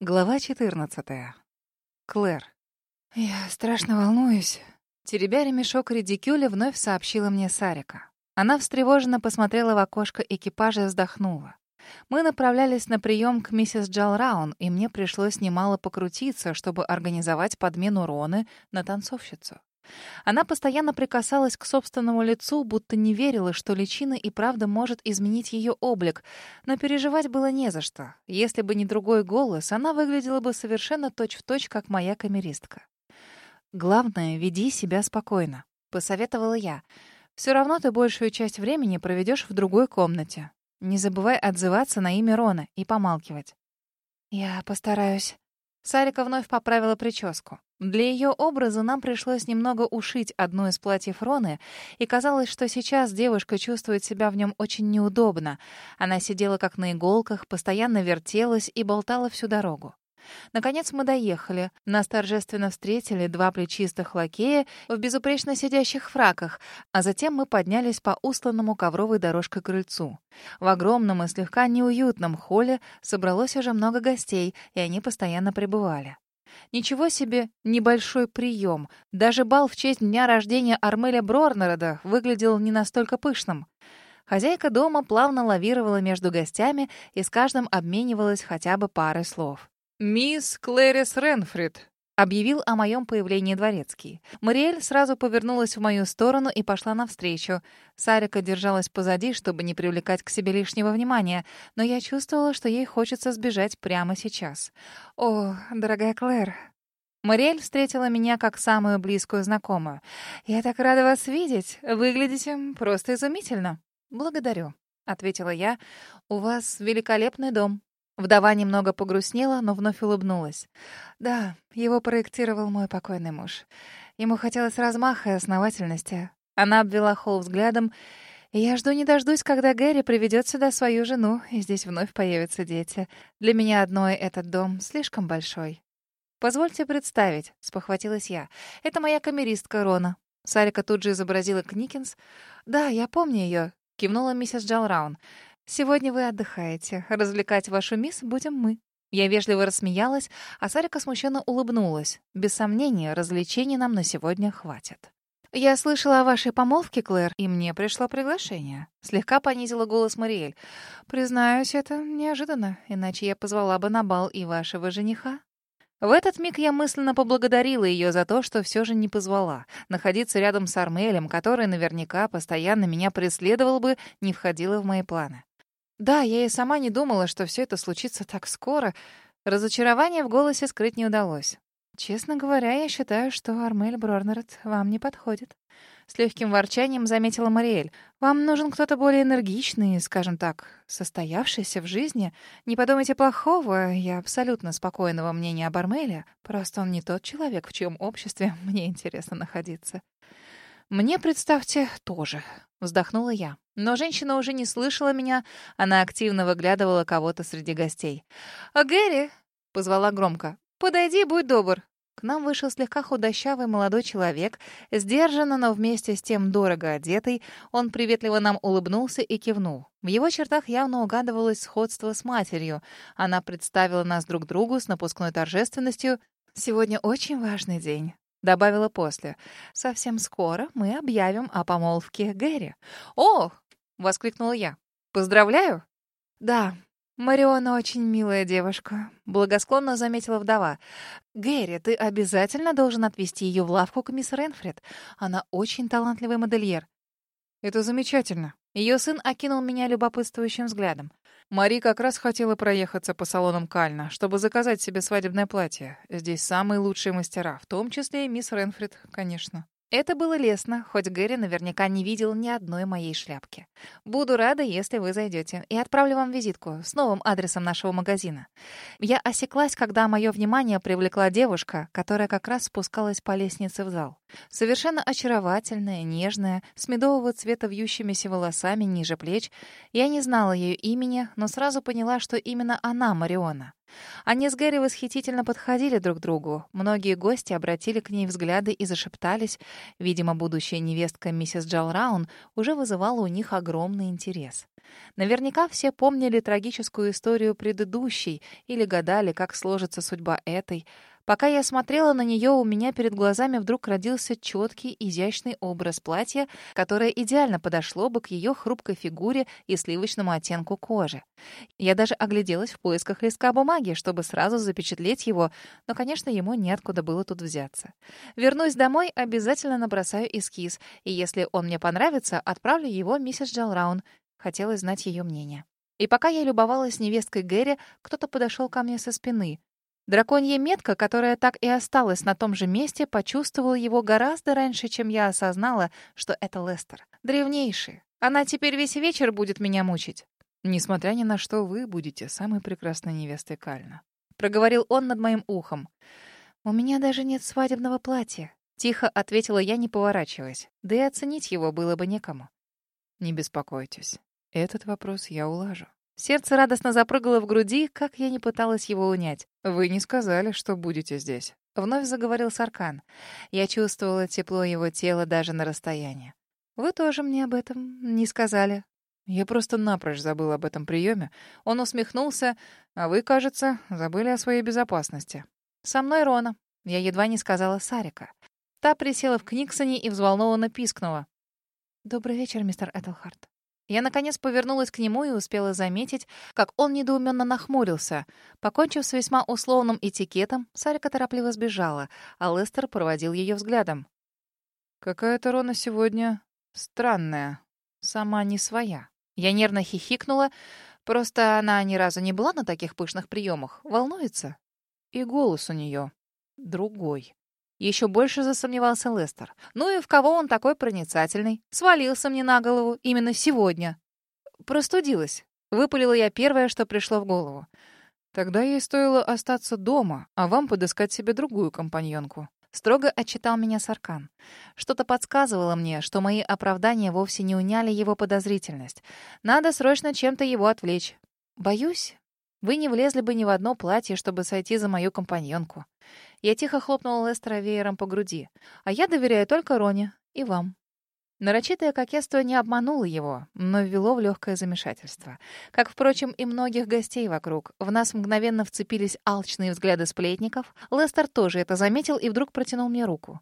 Глава 14. Клэр. Я страшно волнуюсь. Теребя ремешок редикюля, вновь сообщила мне Сарика. Она встревоженно посмотрела в окошко экипажа и вздохнула. Мы направлялись на прием к миссис Джалраун, и мне пришлось немало покрутиться, чтобы организовать подмену Роны на танцовщицу. Она постоянно прикасалась к собственному лицу, будто не верила, что личина и правда может изменить ее облик, но переживать было не за что. Если бы не другой голос, она выглядела бы совершенно точь-в-точь, точь, как моя камеристка. «Главное, веди себя спокойно», — посоветовала я. «Все равно ты большую часть времени проведешь в другой комнате. Не забывай отзываться на имя Рона и помалкивать». «Я постараюсь». Сарика вновь поправила прическу. Для ее образа нам пришлось немного ушить одно из платьев Роны, и казалось, что сейчас девушка чувствует себя в нем очень неудобно. Она сидела как на иголках, постоянно вертелась и болтала всю дорогу. Наконец мы доехали. Нас торжественно встретили два плечистых лакея в безупречно сидящих фраках, а затем мы поднялись по устланному ковровой дорожкой крыльцу. В огромном и слегка неуютном холле собралось уже много гостей, и они постоянно пребывали. Ничего себе небольшой прием. Даже бал в честь дня рождения Армеля Брорнерода выглядел не настолько пышным. Хозяйка дома плавно лавировала между гостями и с каждым обменивалась хотя бы парой слов. «Мисс Клэрис Ренфрид», Объявил о моем появлении дворецкий. Мариэль сразу повернулась в мою сторону и пошла навстречу. Сарика держалась позади, чтобы не привлекать к себе лишнего внимания, но я чувствовала, что ей хочется сбежать прямо сейчас. «О, дорогая Клэр!» Мариэль встретила меня как самую близкую знакомую. «Я так рада вас видеть. Выглядите просто изумительно». «Благодарю», — ответила я. «У вас великолепный дом». Вдова немного погрустнела, но вновь улыбнулась. «Да, его проектировал мой покойный муж. Ему хотелось размаха и основательности. Она обвела холл взглядом, я жду не дождусь, когда Гэри приведет сюда свою жену, и здесь вновь появятся дети. Для меня одной этот дом слишком большой». «Позвольте представить», — спохватилась я. «Это моя камеристка Рона». Сарика тут же изобразила Кникинс. «Да, я помню ее», — кивнула миссис Джалраун. «Сегодня вы отдыхаете. Развлекать вашу мисс будем мы». Я вежливо рассмеялась, а Сарика смущенно улыбнулась. Без сомнения, развлечений нам на сегодня хватит. «Я слышала о вашей помолвке, Клэр, и мне пришло приглашение». Слегка понизила голос Мариэль. «Признаюсь, это неожиданно, иначе я позвала бы на бал и вашего жениха». В этот миг я мысленно поблагодарила ее за то, что все же не позвала. Находиться рядом с Армелем, который наверняка постоянно меня преследовал бы, не входило в мои планы. Да, я и сама не думала, что все это случится так скоро. Разочарование в голосе скрыть не удалось. Честно говоря, я считаю, что Армель Брорнерет вам не подходит. С легким ворчанием заметила Мариэль. Вам нужен кто-то более энергичный, скажем так, состоявшийся в жизни. Не подумайте плохого, я абсолютно спокойного мнения об Армеле. Просто он не тот человек, в чьем обществе мне интересно находиться. Мне, представьте, тоже. Вздохнула я. Но женщина уже не слышала меня, она активно выглядывала кого-то среди гостей. «А Гэри!» — позвала громко. «Подойди, будь добр». К нам вышел слегка худощавый молодой человек, сдержанно, но вместе с тем дорого одетый. Он приветливо нам улыбнулся и кивнул. В его чертах явно угадывалось сходство с матерью. Она представила нас друг другу с напускной торжественностью. «Сегодня очень важный день. Добавила после. «Совсем скоро мы объявим о помолвке Гэри». «О!» — воскликнула я. «Поздравляю!» «Да, Мариона очень милая девушка», — благосклонно заметила вдова. «Гэри, ты обязательно должен отвезти ее в лавку к мисс Ренфред. Она очень талантливый модельер». «Это замечательно». Ее сын окинул меня любопытствующим взглядом. Мари как раз хотела проехаться по салонам Кальна, чтобы заказать себе свадебное платье. Здесь самые лучшие мастера, в том числе и мисс Ренфрид, конечно. Это было лестно, хоть Гэри наверняка не видел ни одной моей шляпки. Буду рада, если вы зайдете, и отправлю вам визитку с новым адресом нашего магазина. Я осеклась, когда мое внимание привлекла девушка, которая как раз спускалась по лестнице в зал. Совершенно очаровательная, нежная, с медового цвета вьющимися волосами ниже плеч. Я не знала ее имени, но сразу поняла, что именно она Мариона. Они с Гэри восхитительно подходили друг к другу. Многие гости обратили к ней взгляды и зашептались. Видимо, будущая невестка миссис Джалраун уже вызывала у них огромный интерес. Наверняка все помнили трагическую историю предыдущей или гадали, как сложится судьба этой. Пока я смотрела на нее, у меня перед глазами вдруг родился четкий, изящный образ платья, которое идеально подошло бы к ее хрупкой фигуре и сливочному оттенку кожи. Я даже огляделась в поисках листка бумаги, чтобы сразу запечатлеть его, но, конечно, ему неоткуда было тут взяться. Вернусь домой, обязательно набросаю эскиз, и если он мне понравится, отправлю его миссис Джалраун. Хотелось знать ее мнение. И пока я любовалась невесткой Гэри, кто-то подошел ко мне со спины. Драконья метка, которая так и осталась на том же месте, почувствовала его гораздо раньше, чем я осознала, что это Лестер. Древнейший. Она теперь весь вечер будет меня мучить. Несмотря ни на что, вы будете самой прекрасной невестой Кальна. Проговорил он над моим ухом. У меня даже нет свадебного платья. Тихо ответила я, не поворачиваясь. Да и оценить его было бы некому. Не беспокойтесь. Этот вопрос я улажу. Сердце радостно запрыгало в груди, как я не пыталась его унять. «Вы не сказали, что будете здесь», — вновь заговорил Саркан. Я чувствовала тепло его тела даже на расстоянии. «Вы тоже мне об этом не сказали». Я просто напрочь забыл об этом приеме. Он усмехнулся, а вы, кажется, забыли о своей безопасности. «Со мной Рона». Я едва не сказала Сарика. Та присела в Книксоне и взволнованно пискнула. «Добрый вечер, мистер Этлхарт». Я, наконец, повернулась к нему и успела заметить, как он недоуменно нахмурился. Покончив с весьма условным этикетом, Сарика торопливо сбежала, а Лестер проводил ее взглядом. «Какая-то Рона сегодня странная, сама не своя». Я нервно хихикнула, просто она ни разу не была на таких пышных приемах, волнуется. И голос у нее другой. Еще больше засомневался Лестер. Ну и в кого он такой проницательный? Свалился мне на голову именно сегодня. Простудилась. Выпалила я первое, что пришло в голову. Тогда ей стоило остаться дома, а вам подыскать себе другую компаньонку. Строго отчитал меня Саркан. Что-то подсказывало мне, что мои оправдания вовсе не уняли его подозрительность. Надо срочно чем-то его отвлечь. Боюсь, вы не влезли бы ни в одно платье, чтобы сойти за мою компаньонку. Я тихо хлопнула Лестера веером по груди. А я доверяю только Роне и вам. Нарочитое кокетство не обмануло его, но ввело в легкое замешательство. Как, впрочем, и многих гостей вокруг. В нас мгновенно вцепились алчные взгляды сплетников. Лестер тоже это заметил и вдруг протянул мне руку.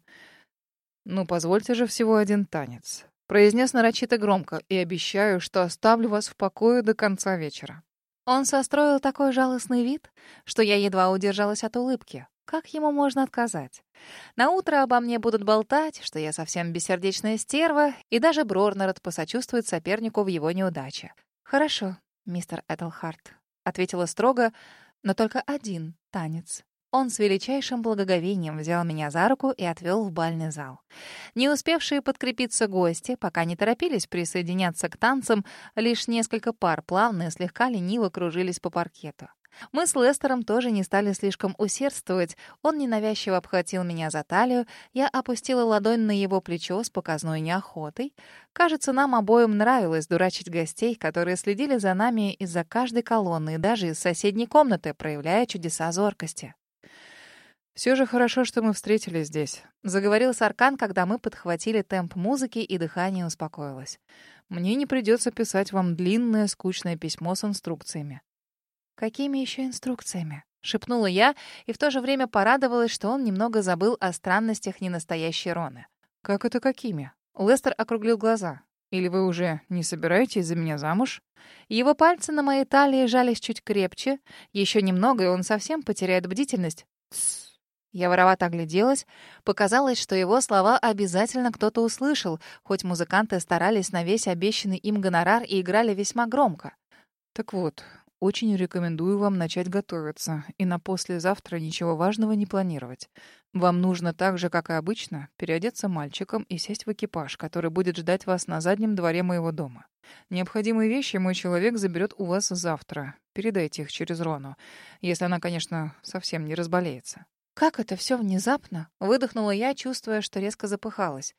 «Ну, позвольте же всего один танец», — произнес нарочито громко, «и обещаю, что оставлю вас в покое до конца вечера». Он состроил такой жалостный вид, что я едва удержалась от улыбки. Как ему можно отказать? На утро обо мне будут болтать, что я совсем бессердечная стерва, и даже Брорнерот посочувствует сопернику в его неудаче. «Хорошо, мистер Этлхарт», — ответила строго, «но только один танец. Он с величайшим благоговением взял меня за руку и отвел в бальный зал. Не успевшие подкрепиться гости пока не торопились присоединяться к танцам, лишь несколько пар плавно и слегка лениво кружились по паркету. Мы с Лестером тоже не стали слишком усердствовать. Он ненавязчиво обхватил меня за талию, я опустила ладонь на его плечо с показной неохотой. Кажется, нам обоим нравилось дурачить гостей, которые следили за нами из-за каждой колонны и даже из соседней комнаты, проявляя чудеса зоркости. «Все же хорошо, что мы встретились здесь», — заговорил Саркан, когда мы подхватили темп музыки и дыхание успокоилось. «Мне не придется писать вам длинное, скучное письмо с инструкциями». «Какими еще инструкциями?» — шепнула я и в то же время порадовалась, что он немного забыл о странностях ненастоящей Роны. «Как это какими?» Лестер округлил глаза. «Или вы уже не собираетесь за меня замуж?» Его пальцы на моей талии жались чуть крепче. Еще немного, и он совсем потеряет бдительность. «Тссс!» Я воровато огляделась. Показалось, что его слова обязательно кто-то услышал, хоть музыканты старались на весь обещанный им гонорар и играли весьма громко. «Так вот, очень рекомендую вам начать готовиться и на послезавтра ничего важного не планировать. Вам нужно так же, как и обычно, переодеться мальчиком и сесть в экипаж, который будет ждать вас на заднем дворе моего дома. Необходимые вещи мой человек заберет у вас завтра. Передайте их через Рону, если она, конечно, совсем не разболеется. «Как это все внезапно?» — выдохнула я, чувствуя, что резко запыхалась.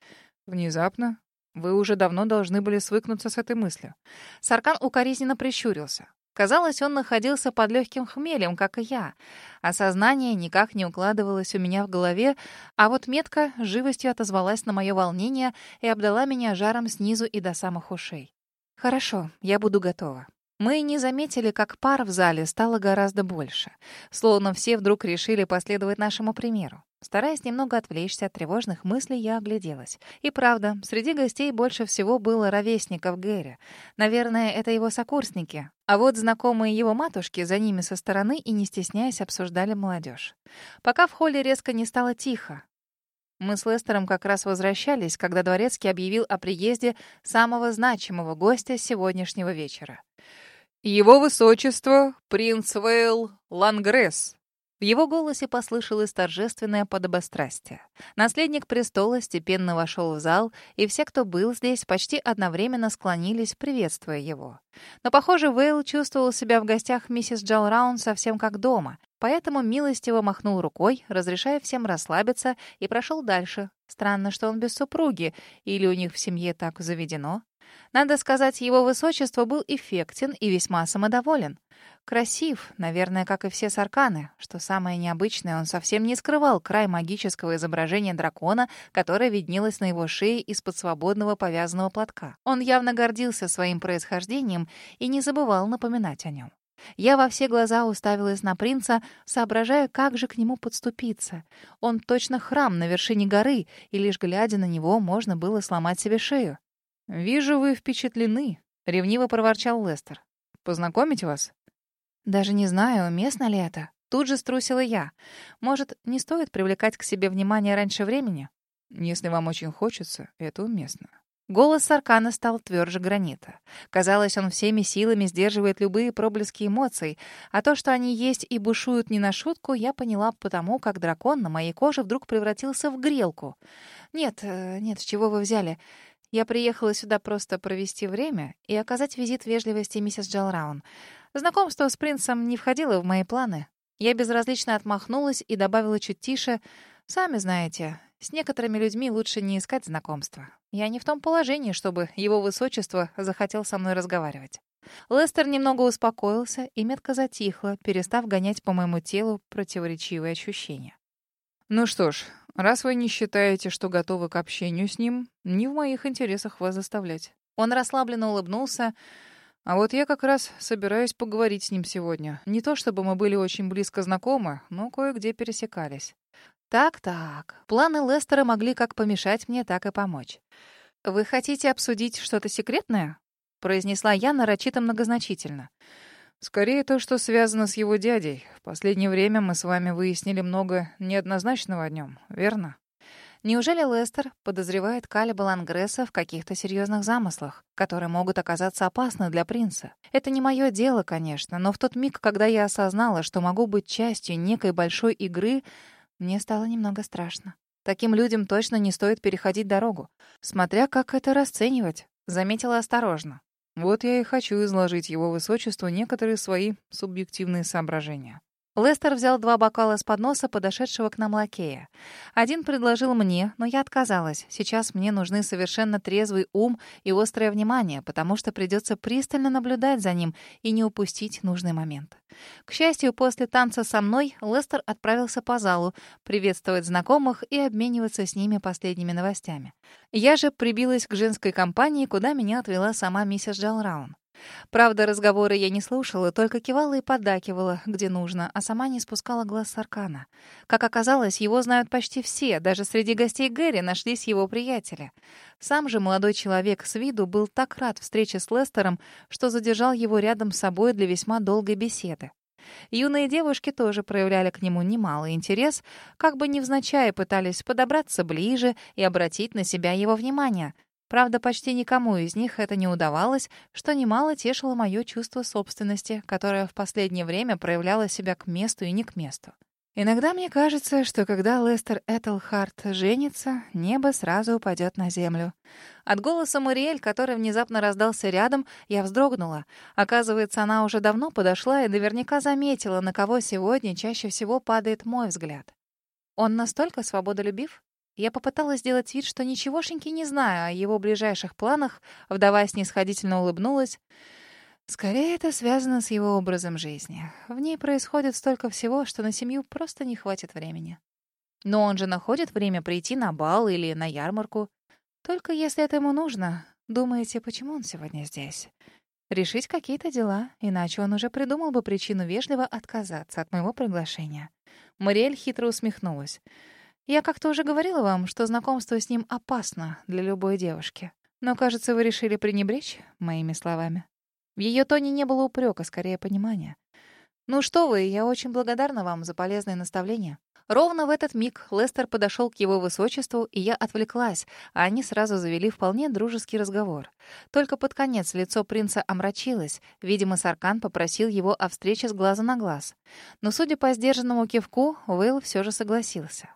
«Внезапно? Вы уже давно должны были свыкнуться с этой мыслью». Саркан укоризненно прищурился. Казалось, он находился под легким хмелем, как и я. Осознание никак не укладывалось у меня в голове, а вот метка живостью отозвалась на мое волнение и обдала меня жаром снизу и до самых ушей. «Хорошо, я буду готова». Мы не заметили, как пар в зале стало гораздо больше. Словно все вдруг решили последовать нашему примеру. Стараясь немного отвлечься от тревожных мыслей, я огляделась. И правда, среди гостей больше всего было ровесников Гэри. Наверное, это его сокурсники. А вот знакомые его матушки за ними со стороны и не стесняясь обсуждали молодежь. Пока в холле резко не стало тихо. Мы с Лестером как раз возвращались, когда Дворецкий объявил о приезде самого значимого гостя сегодняшнего вечера. «Его высочество, принц Вейл Лангресс», в его голосе послышалось торжественное подобострастие. Наследник престола степенно вошел в зал, и все, кто был здесь, почти одновременно склонились, приветствуя его. Но, похоже, Вейл чувствовал себя в гостях миссис Джалраун совсем как дома, поэтому милостиво махнул рукой, разрешая всем расслабиться, и прошел дальше. Странно, что он без супруги, или у них в семье так заведено. Надо сказать, его высочество был эффектен и весьма самодоволен. Красив, наверное, как и все сарканы. Что самое необычное, он совсем не скрывал край магического изображения дракона, которое виднелось на его шее из-под свободного повязанного платка. Он явно гордился своим происхождением и не забывал напоминать о нем. Я во все глаза уставилась на принца, соображая, как же к нему подступиться. Он точно храм на вершине горы, и лишь глядя на него можно было сломать себе шею. «Вижу, вы впечатлены», — ревниво проворчал Лестер. «Познакомить вас?» Даже не знаю, уместно ли это. Тут же струсила я. Может, не стоит привлекать к себе внимание раньше времени? Если вам очень хочется, это уместно. Голос Саркана стал тверже гранита. Казалось, он всеми силами сдерживает любые проблески эмоций, а то, что они есть и бушуют не на шутку, я поняла потому, как дракон на моей коже вдруг превратился в грелку. «Нет, э, нет, с чего вы взяли? Я приехала сюда просто провести время и оказать визит вежливости миссис Джалраун. Знакомство с принцем не входило в мои планы. Я безразлично отмахнулась и добавила чуть тише. «Сами знаете, с некоторыми людьми лучше не искать знакомства. Я не в том положении, чтобы его высочество захотел со мной разговаривать». Лестер немного успокоился и метко затихло, перестав гонять по моему телу противоречивые ощущения. «Ну что ж, раз вы не считаете, что готовы к общению с ним, не в моих интересах вас заставлять». Он расслабленно улыбнулся, а вот я как раз собираюсь поговорить с ним сегодня. Не то чтобы мы были очень близко знакомы, но кое-где пересекались. Так-так. Планы Лестера могли как помешать мне, так и помочь. «Вы хотите обсудить что-то секретное?» — произнесла я нарочито многозначительно. «Скорее то, что связано с его дядей. В последнее время мы с вами выяснили много неоднозначного о нем, верно?» Неужели Лестер подозревает Калиба Лангресса в каких-то серьезных замыслах, которые могут оказаться опасны для принца? Это не мое дело, конечно, но в тот миг, когда я осознала, что могу быть частью некой большой игры, мне стало немного страшно. Таким людям точно не стоит переходить дорогу. Смотря как это расценивать, заметила осторожно. Вот я и хочу изложить его высочеству некоторые свои субъективные соображения. Лестер взял два бокала с подноса подошедшего к нам лакея. Один предложил мне, но я отказалась. Сейчас мне нужны совершенно трезвый ум и острое внимание, потому что придется пристально наблюдать за ним и не упустить нужный момент. К счастью, после танца со мной Лестер отправился по залу приветствовать знакомых и обмениваться с ними последними новостями. Я же прибилась к женской компании, куда меня отвела сама миссис Джалраун. Правда, разговоры я не слушала, только кивала и поддакивала, где нужно, а сама не спускала глаз с Аркана. Как оказалось, его знают почти все, даже среди гостей Гэри нашлись его приятели. Сам же молодой человек с виду был так рад встрече с Лестером, что задержал его рядом с собой для весьма долгой беседы. Юные девушки тоже проявляли к нему немалый интерес, как бы невзначай пытались подобраться ближе и обратить на себя его внимание — Правда, почти никому из них это не удавалось, что немало тешило мое чувство собственности, которое в последнее время проявляло себя к месту и не к месту. Иногда мне кажется, что когда Лестер Этельхарт женится, небо сразу упадет на землю. От голоса Мариэль, который внезапно раздался рядом, я вздрогнула. Оказывается, она уже давно подошла и наверняка заметила, на кого сегодня чаще всего падает мой взгляд. Он настолько свободолюбив? Я попыталась сделать вид, что ничегошеньки не знаю о его ближайших планах, вдова снисходительно улыбнулась. Скорее, это связано с его образом жизни. В ней происходит столько всего, что на семью просто не хватит времени. Но он же находит время прийти на бал или на ярмарку. Только если это ему нужно. Думаете, почему он сегодня здесь? Решить какие-то дела, иначе он уже придумал бы причину вежливо отказаться от моего приглашения. Мариэль хитро усмехнулась. Я как-то уже говорила вам, что знакомство с ним опасно для любой девушки. Но, кажется, вы решили пренебречь моими словами. В ее тоне не было упрека, скорее понимания. «Ну что вы, я очень благодарна вам за полезные наставления». Ровно в этот миг Лестер подошел к его высочеству, и я отвлеклась, а они сразу завели вполне дружеский разговор. Только под конец лицо принца омрачилось. Видимо, Саркан попросил его о встрече с глаза на глаз. Но, судя по сдержанному кивку, Уэйл все же согласился.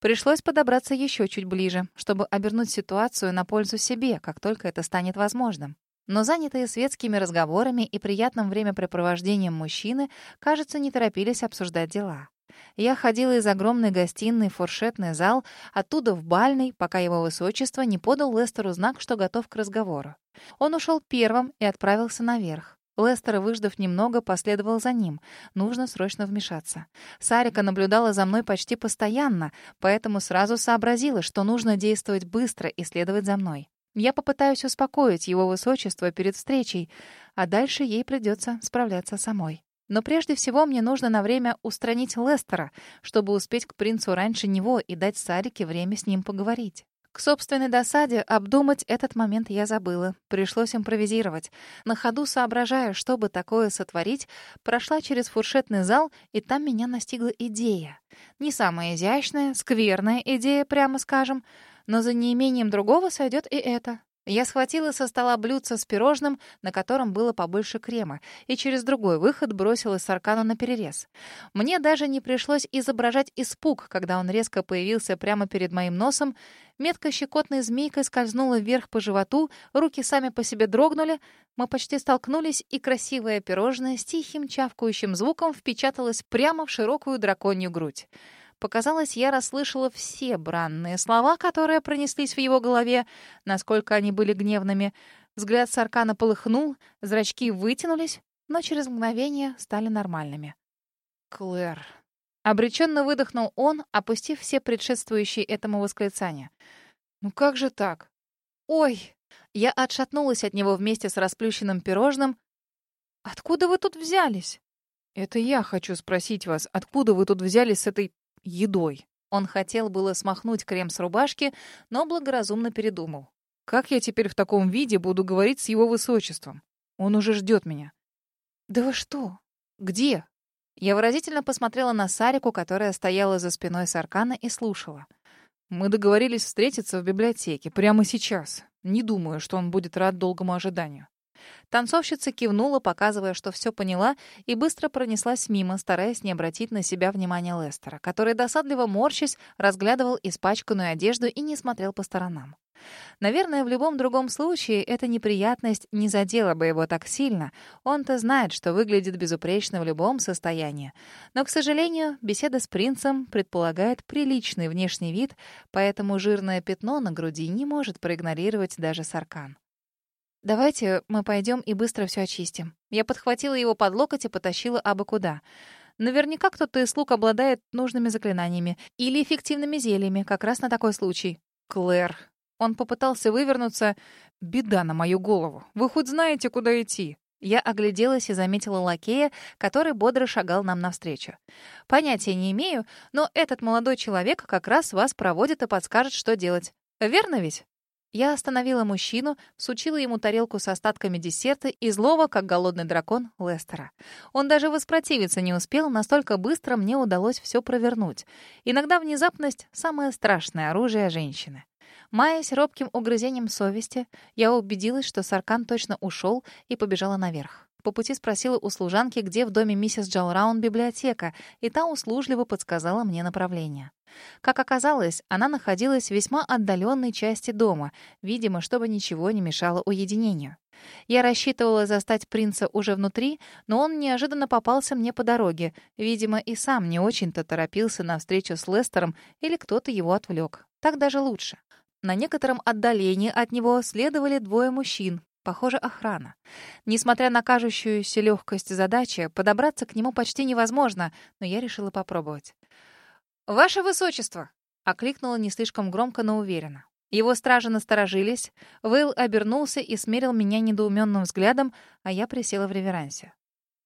Пришлось подобраться еще чуть ближе, чтобы обернуть ситуацию на пользу себе, как только это станет возможным. Но занятые светскими разговорами и приятным времяпрепровождением мужчины, кажется, не торопились обсуждать дела. Я ходила из огромной гостиной в фуршетный зал, оттуда в бальный, пока его высочество не подал Лестеру знак, что готов к разговору. Он ушел первым и отправился наверх. Лестер, выждав немного, последовал за ним. Нужно срочно вмешаться. Сарика наблюдала за мной почти постоянно, поэтому сразу сообразила, что нужно действовать быстро и следовать за мной. Я попытаюсь успокоить его высочество перед встречей, а дальше ей придется справляться самой. Но прежде всего мне нужно на время устранить Лестера, чтобы успеть к принцу раньше него и дать Сарике время с ним поговорить. К собственной досаде обдумать этот момент я забыла. Пришлось импровизировать. На ходу, соображая, чтобы такое сотворить, прошла через фуршетный зал, и там меня настигла идея. Не самая изящная, скверная идея, прямо скажем, но за неимением другого сойдет и это. Я схватила со стола блюдце с пирожным, на котором было побольше крема, и через другой выход бросила Саркану на перерез. Мне даже не пришлось изображать испуг, когда он резко появился прямо перед моим носом. Метка щекотной змейкой скользнула вверх по животу, руки сами по себе дрогнули. Мы почти столкнулись, и красивое пирожное с тихим чавкающим звуком впечаталось прямо в широкую драконью грудь. Показалось, я расслышала все бранные слова, которые пронеслись в его голове, насколько они были гневными. Взгляд Саркана полыхнул, зрачки вытянулись, но через мгновение стали нормальными. «Клэр...» Обреченно выдохнул он, опустив все предшествующие этому восклицания. «Ну как же так?» «Ой!» Я отшатнулась от него вместе с расплющенным пирожным. «Откуда вы тут взялись?» «Это я хочу спросить вас, откуда вы тут взялись с этой едой. Он хотел было смахнуть крем с рубашки, но благоразумно передумал. Как я теперь в таком виде буду говорить с его высочеством? Он уже ждет меня. Да вы что? Где? Я выразительно посмотрела на Сарику, которая стояла за спиной Саркана и слушала. Мы договорились встретиться в библиотеке прямо сейчас. Не думаю, что он будет рад долгому ожиданию. Танцовщица кивнула, показывая, что все поняла, и быстро пронеслась мимо, стараясь не обратить на себя внимания Лестера, который, досадливо морщась, разглядывал испачканную одежду и не смотрел по сторонам. Наверное, в любом другом случае эта неприятность не задела бы его так сильно. Он-то знает, что выглядит безупречно в любом состоянии. Но, к сожалению, беседа с принцем предполагает приличный внешний вид, поэтому жирное пятно на груди не может проигнорировать даже Саркан. «Давайте мы пойдем и быстро все очистим». Я подхватила его под локоть и потащила абы куда. Наверняка кто-то из слуг обладает нужными заклинаниями или эффективными зельями, как раз на такой случай. «Клэр». Он попытался вывернуться. «Беда на мою голову. Вы хоть знаете, куда идти?» Я огляделась и заметила лакея, который бодро шагал нам навстречу. «Понятия не имею, но этот молодой человек как раз вас проводит и подскажет, что делать. Верно ведь?» Я остановила мужчину, сучила ему тарелку с остатками десерта и злого, как голодный дракон, Лестера. Он даже воспротивиться не успел, настолько быстро мне удалось все провернуть. Иногда внезапность — самое страшное оружие женщины. Маясь робким угрызением совести, я убедилась, что Саркан точно ушел и побежала наверх. По пути спросила у служанки, где в доме миссис Джалраун библиотека, и та услужливо подсказала мне направление. Как оказалось, она находилась в весьма отдаленной части дома, видимо, чтобы ничего не мешало уединению. Я рассчитывала застать принца уже внутри, но он неожиданно попался мне по дороге. Видимо, и сам не очень-то торопился на встречу с Лестером или кто-то его отвлек. Так даже лучше. На некотором отдалении от него следовали двое мужчин, Похоже, охрана. Несмотря на кажущуюся легкость задачи, подобраться к нему почти невозможно, но я решила попробовать. «Ваше Высочество!» — окликнула не слишком громко, но уверенно. Его стражи насторожились. Вейл обернулся и смерил меня недоуменным взглядом, а я присела в реверансе.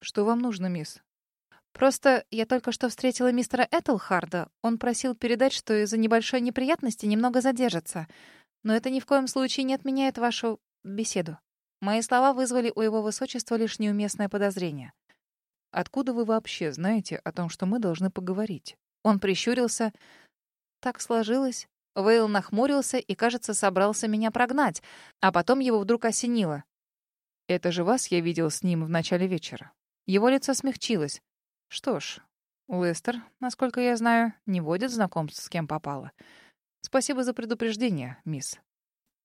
«Что вам нужно, мисс?» «Просто я только что встретила мистера Этелхарда. Он просил передать, что из-за небольшой неприятности немного задержится. Но это ни в коем случае не отменяет вашу беседу». Мои слова вызвали у его высочества лишь неуместное подозрение. «Откуда вы вообще знаете о том, что мы должны поговорить?» Он прищурился. «Так сложилось. Вейл нахмурился и, кажется, собрался меня прогнать, а потом его вдруг осенило. «Это же вас я видел с ним в начале вечера». Его лицо смягчилось. «Что ж, Лестер, насколько я знаю, не водит знакомств с кем попало. Спасибо за предупреждение, мисс».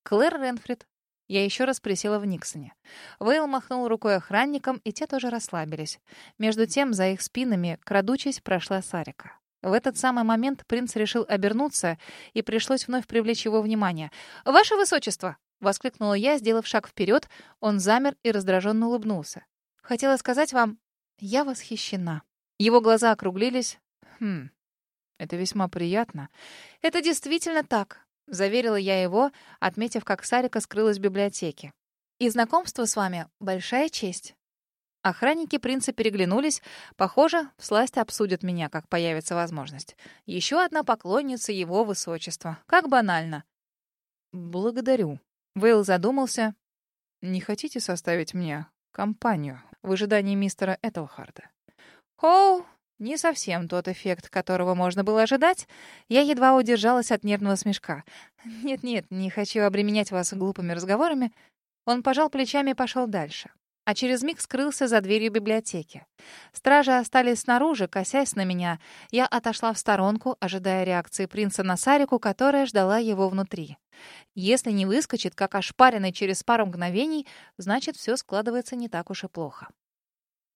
Клэр Ренфрид. Я еще раз присела в Никсоне. Вейл махнул рукой охранникам, и те тоже расслабились. Между тем, за их спинами, крадучись, прошла Сарика. В этот самый момент принц решил обернуться, и пришлось вновь привлечь его внимание. «Ваше высочество!» — воскликнула я, сделав шаг вперед. Он замер и раздраженно улыбнулся. «Хотела сказать вам, я восхищена». Его глаза округлились. «Хм, это весьма приятно». «Это действительно так», — заверила я его, отметив, как Сарика скрылась в библиотеке. «И знакомство с вами — большая честь». Охранники принца переглянулись. Похоже, всласть обсудят меня, как появится возможность. Еще одна поклонница его высочества. Как банально. «Благодарю». Вейл задумался. «Не хотите составить мне компанию в ожидании мистера Этелхарда?» «Оу, не совсем тот эффект, которого можно было ожидать. Я едва удержалась от нервного смешка. Нет-нет, не хочу обременять вас глупыми разговорами. Он пожал плечами и пошел дальше а через миг скрылся за дверью библиотеки. Стражи остались снаружи, косясь на меня. Я отошла в сторонку, ожидая реакции принца на Сарику, которая ждала его внутри. Если не выскочит, как ошпаренный через пару мгновений, значит, все складывается не так уж и плохо.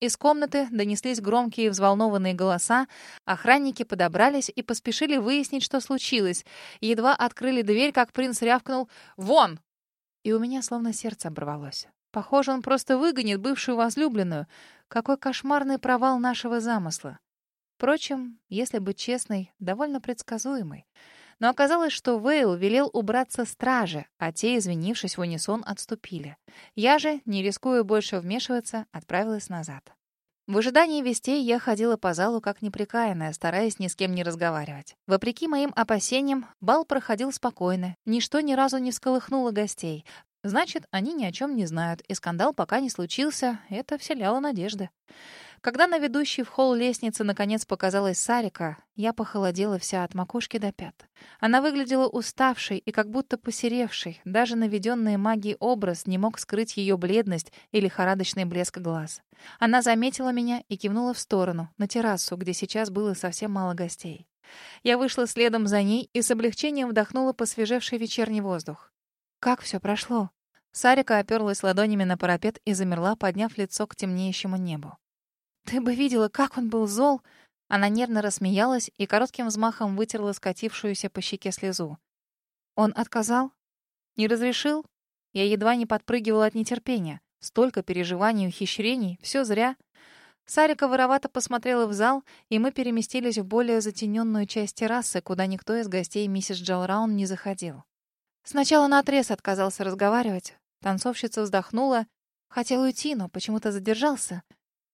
Из комнаты донеслись громкие взволнованные голоса. Охранники подобрались и поспешили выяснить, что случилось. Едва открыли дверь, как принц рявкнул «Вон!» И у меня словно сердце оборвалось. Похоже, он просто выгонит бывшую возлюбленную. Какой кошмарный провал нашего замысла. Впрочем, если быть честной, довольно предсказуемый. Но оказалось, что Вейл велел убраться стражи, а те, извинившись в унисон, отступили. Я же, не рискуя больше вмешиваться, отправилась назад. В ожидании вестей я ходила по залу как неприкаянная, стараясь ни с кем не разговаривать. Вопреки моим опасениям, бал проходил спокойно. Ничто ни разу не всколыхнуло гостей. Значит, они ни о чем не знают, и скандал пока не случился. Это вселяло надежды. Когда на ведущей в холл лестницы наконец показалась Сарика, я похолодела вся от макушки до пят. Она выглядела уставшей и как будто посеревшей. Даже наведенный магией образ не мог скрыть ее бледность и лихорадочный блеск глаз. Она заметила меня и кивнула в сторону, на террасу, где сейчас было совсем мало гостей. Я вышла следом за ней и с облегчением вдохнула посвежевший вечерний воздух. Как все прошло? Сарика оперлась ладонями на парапет и замерла, подняв лицо к темнеющему небу. «Ты бы видела, как он был зол!» Она нервно рассмеялась и коротким взмахом вытерла скатившуюся по щеке слезу. «Он отказал? Не разрешил?» Я едва не подпрыгивала от нетерпения. Столько переживаний и ухищрений. Все зря. Сарика воровато посмотрела в зал, и мы переместились в более затененную часть террасы, куда никто из гостей миссис Джалраун не заходил. Сначала наотрез отказался разговаривать. Танцовщица вздохнула. Хотел уйти, но почему-то задержался.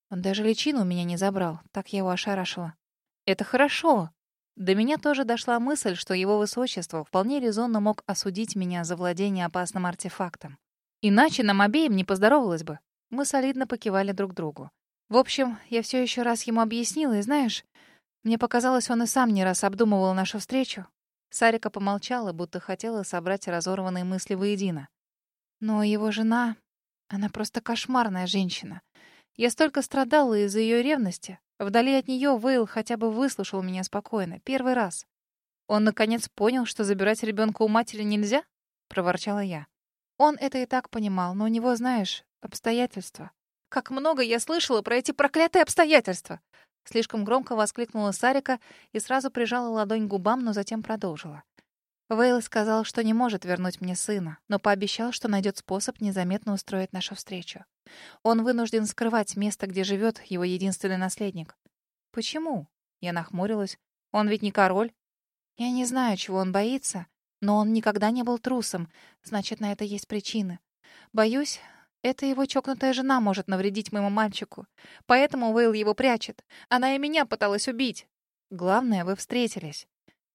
Он даже личину у меня не забрал. Так я его ошарашила. «Это хорошо!» До меня тоже дошла мысль, что его высочество вполне резонно мог осудить меня за владение опасным артефактом. Иначе нам обеим не поздоровалось бы. Мы солидно покивали друг другу. В общем, я все еще раз ему объяснила, и знаешь, мне показалось, он и сам не раз обдумывал нашу встречу. Сарика помолчала, будто хотела собрать разорванные мысли воедино. Но его жена... Она просто кошмарная женщина. Я столько страдала из-за ее ревности. Вдали от нее Вейл хотя бы выслушал меня спокойно. Первый раз. Он, наконец, понял, что забирать ребенка у матери нельзя? Проворчала я. Он это и так понимал, но у него, знаешь, обстоятельства. Как много я слышала про эти проклятые обстоятельства. Слишком громко воскликнула Сарика и сразу прижала ладонь к губам, но затем продолжила. Вейл сказал, что не может вернуть мне сына, но пообещал, что найдет способ незаметно устроить нашу встречу. Он вынужден скрывать место, где живет его единственный наследник. «Почему?» Я нахмурилась. «Он ведь не король». «Я не знаю, чего он боится, Но он никогда не был трусом, значит, на это есть причины. Боюсь, это его чокнутая жена может навредить моему мальчику. Поэтому Уэйл его прячет. Она и меня пыталась убить. Главное, вы встретились.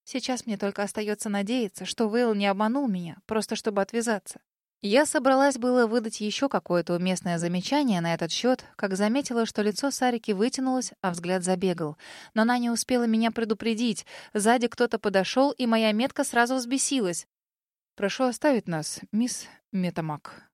Сейчас мне только остается надеяться, что Уэйл не обманул меня, просто чтобы отвязаться. Я собралась было выдать еще какое-то уместное замечание на этот счет, как заметила, что лицо Сарики вытянулось, а взгляд забегал. Но она не успела меня предупредить. Сзади кто-то подошел, и моя метка сразу взбесилась. «Прошу оставить нас, мисс Метамак.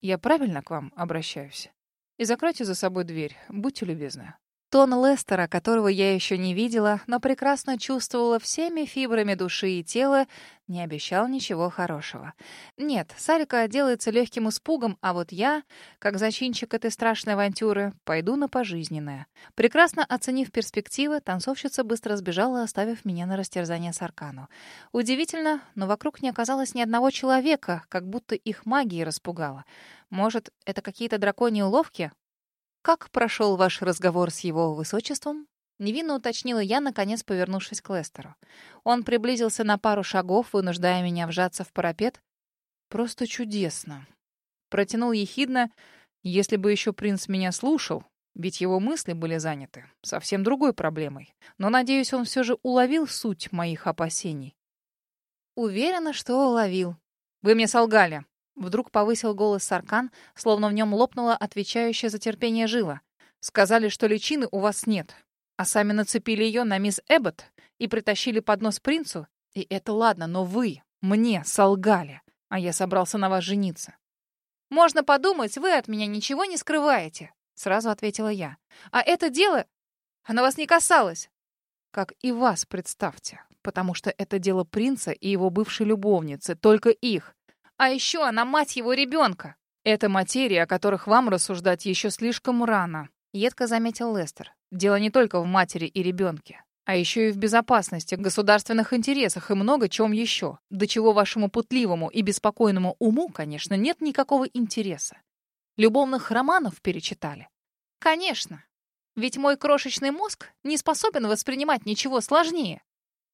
Я правильно к вам обращаюсь? И закройте за собой дверь, будьте любезны». Тон Лестера, которого я еще не видела, но прекрасно чувствовала всеми фибрами души и тела, не обещал ничего хорошего. Нет, Сарика делается легким испугом, а вот я, как зачинщик этой страшной авантюры, пойду на пожизненное. Прекрасно оценив перспективы, танцовщица быстро сбежала, оставив меня на растерзание Саркану. Удивительно, но вокруг не оказалось ни одного человека, как будто их магия распугала. Может, это какие-то драконьи уловки? «Как прошел ваш разговор с его высочеством?» Невинно уточнила я, наконец повернувшись к Лестеру. Он приблизился на пару шагов, вынуждая меня вжаться в парапет. «Просто чудесно!» Протянул ехидно, если бы еще принц меня слушал, ведь его мысли были заняты совсем другой проблемой. Но, надеюсь, он все же уловил суть моих опасений. Уверена, что уловил. «Вы мне солгали!» Вдруг повысил голос Саркан, словно в нем лопнула отвечающая за терпение жила. «Сказали, что личины у вас нет, а сами нацепили ее на мисс Эббот и притащили поднос принцу. И это ладно, но вы мне солгали, а я собрался на вас жениться». «Можно подумать, вы от меня ничего не скрываете», — сразу ответила я. «А это дело, оно вас не касалось». «Как и вас, представьте, потому что это дело принца и его бывшей любовницы, только их. А еще она мать его ребенка. Это материи, о которых вам рассуждать еще слишком рано. Едко заметил Лестер. Дело не только в матери и ребенке, а еще и в безопасности, государственных интересах и много чем еще, до чего вашему путливому и беспокойному уму, конечно, нет никакого интереса. Любовных романов перечитали? Конечно. Ведь мой крошечный мозг не способен воспринимать ничего сложнее.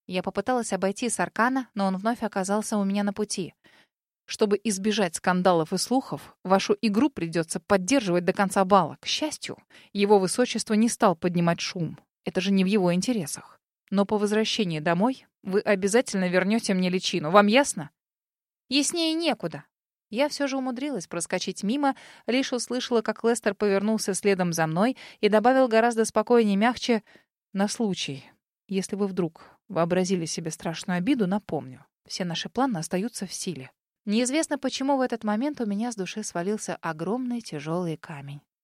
Я попыталась обойти Саркана, но он вновь оказался у меня на пути — чтобы избежать скандалов и слухов, вашу игру придется поддерживать до конца бала. К счастью, его высочество не стал поднимать шум. Это же не в его интересах. Но по возвращении домой вы обязательно вернете мне личину. Вам ясно? Яснее некуда. Я все же умудрилась проскочить мимо, лишь услышала, как Лестер повернулся следом за мной и добавил гораздо спокойнее и мягче «на случай, если вы вдруг вообразили себе страшную обиду, напомню, все наши планы остаются в силе». Неизвестно почему в этот момент у меня с души свалился огромный тяжелый камень.